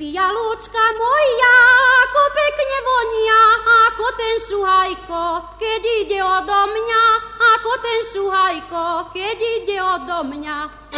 Fialučka moja, ako pekne vonia, ako ten šuhajko, keď ide odo mňa, ako ten šuhajko, keď ide odo mňa.